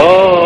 Oh.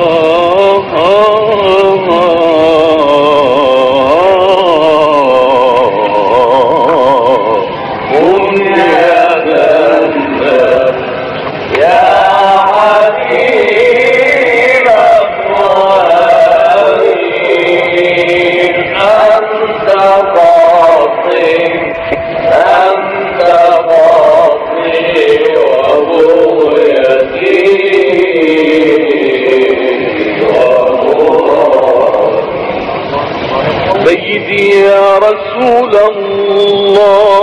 سيدي يا رسول الله.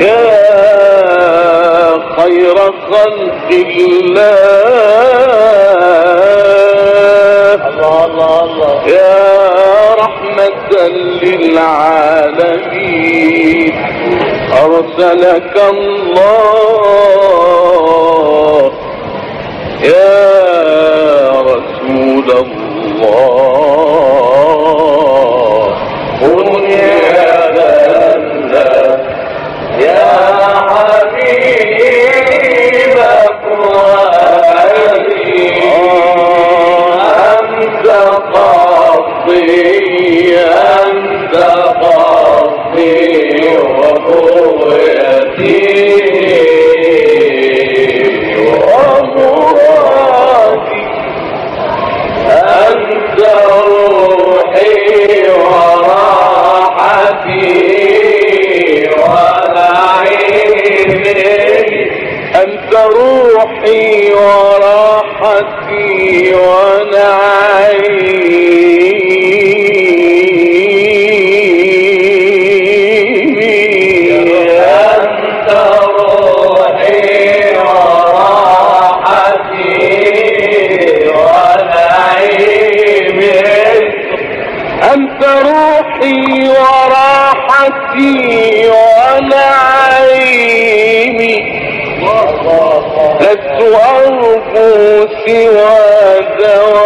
يا خير خلق الله. يا رحمة للعالمين. أرسلك الله. يا أنت روحي وراحتي ونعيمي. أنت روحي وراحتي ونعيمي أنت روحي وراحتي ونعيمي لست أرجو سوى دوام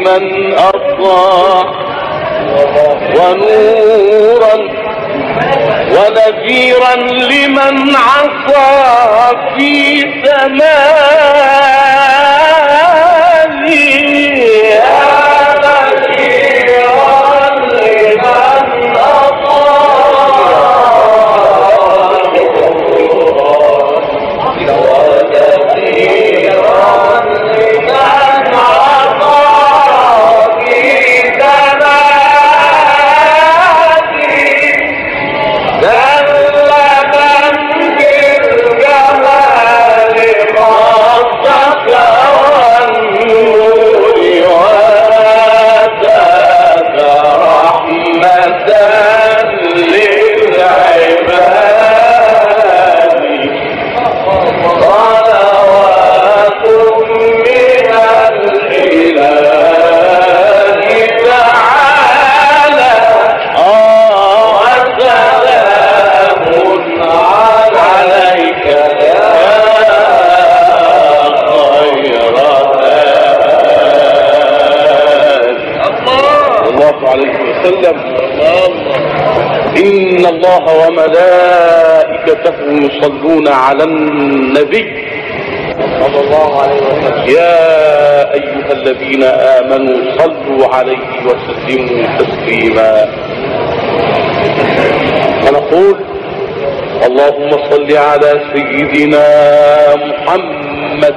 لمن أطاع ونورا ونذيرا لمن عصى في زماني إن الله وملائكته يصلون على النبي. صلى الله عليه وسلم يا أيها الذين آمنوا صلوا عليه وسلموا تسليما. فنقول اللهم صل على سيدنا محمد